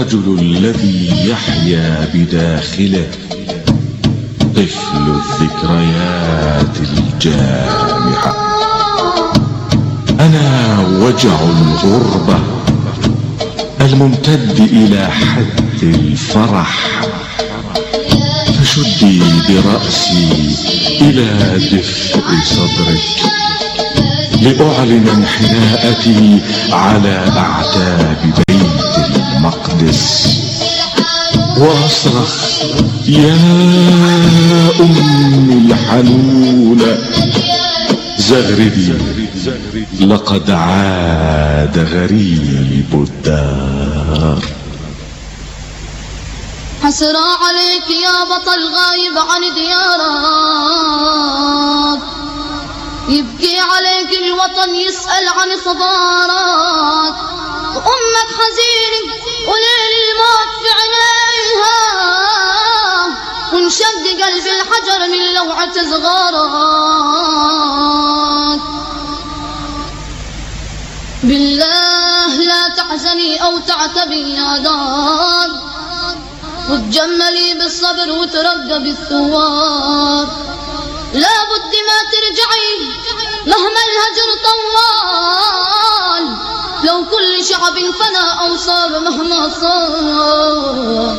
الرجل الذي يحيا بداخله طفل الذكريات الجامحة أنا وجع الغربة الممتد إلى حد الفرح. فشدي برأسي إلى دفء صدرك لأعلن انحناءتي على أعتاب بيت المقدس. وأصرخ يا أمي الحنونة. زغربي لقد عاد غريب الدار. حسرى عليك يا بطل غايب عن ديارك. يبكي عليك الوطن يسأل عن صبارك وأمك حزينة الموت في عينيها وانشد قلب الحجر من لوعة صغارك بالله لا تحزني أو تعتبي يا دار. وتجملي بالصبر وترقبي الثوار لابد ما ترجعي مهما الهجر طوال لو كل شعب فنى أو صار مهما صار.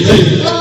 Amen.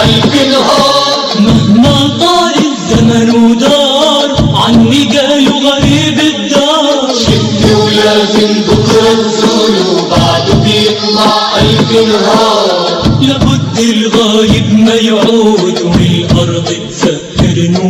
قلب نهار مهما طال الزمن ودار عني قالوا غريب الدار. شدي ولازم بكرة نزول وبعده بيطلع قلب نهار لابد الغايب ما يعود والأرض تسهر نوار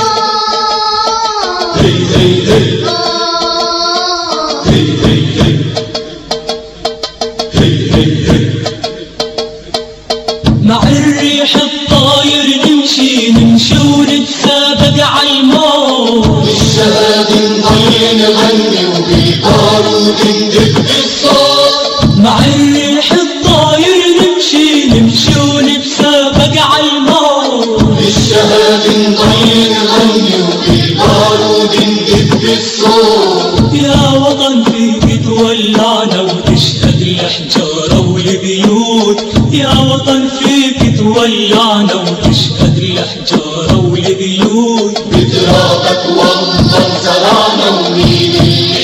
الصوت يا وطن فيك تولعنا وتشهد الأحجار والبيوت. يا وطن فيك تولعنا وتشهد الأحجار والبيوت. بترابك وانظر زرعنا ومين اللي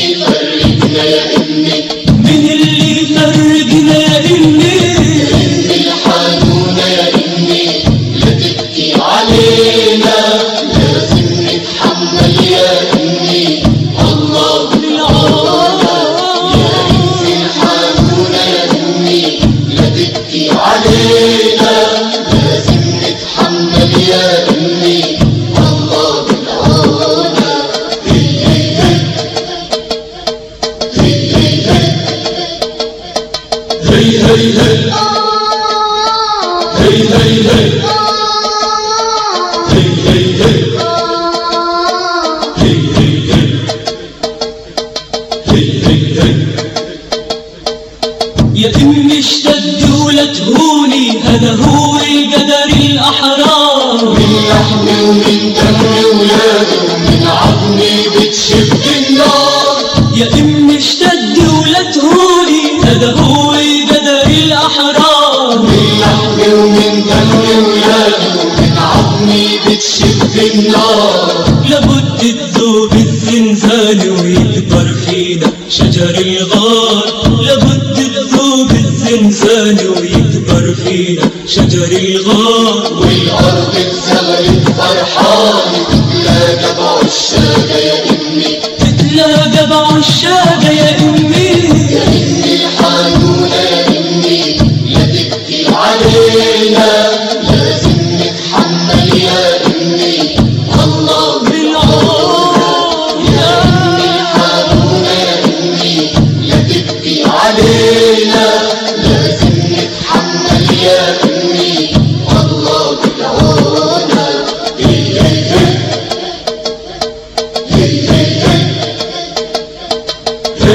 يبدو بالزنزان ويكبر فينا شجر الغار لابد يبدو بالزنزان ويكبر فينا شجر الغار والأرض اتسمرت فرحانة لا تبع الشاقة يا امي